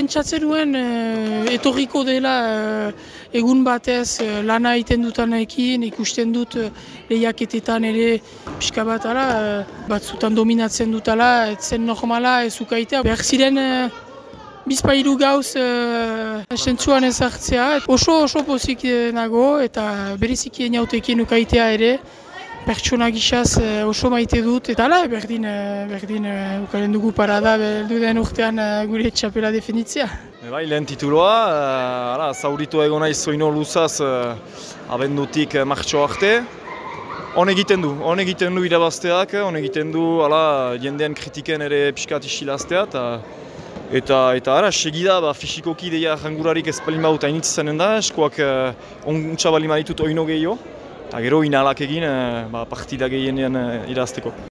pentsatzen nuen eh, etorriko dela eh, egun batez eh, lana egiten dutanekin, ikusten dut eh, lehiaketetan ere pixka bat ala, eh, batzutan dominatzen dutala, ez zen normala ez ukaitea. Behar ziren eh, bizpailu gauz uh, sentzuan ezartzea. Oso oso pozik nago eta bereziki eniautekin ukaitea ere. Pertsona gisaz eh, oso maite dut eta ala berdin, eh, berdin uh, ukaren dugu parada beldu den urtean eh, gure txapela definitzea. Bai, lehen tituloa, ala, zauritu egon naiz zoino luzaz abendutik martxo arte. Hon egiten du, hon egiten du irabazteak, hon egiten du ala, jendean kritiken ere pixkat isilaztea. Ta, eta, eta ara, segida, ba, fisikoki deia jangurarik ez palin baut hainitzen da, eskoak uh, ontsa bali maitut oino gehiago. Eta gero inalak egin uh, ba, partida gehienean uh, irazteko.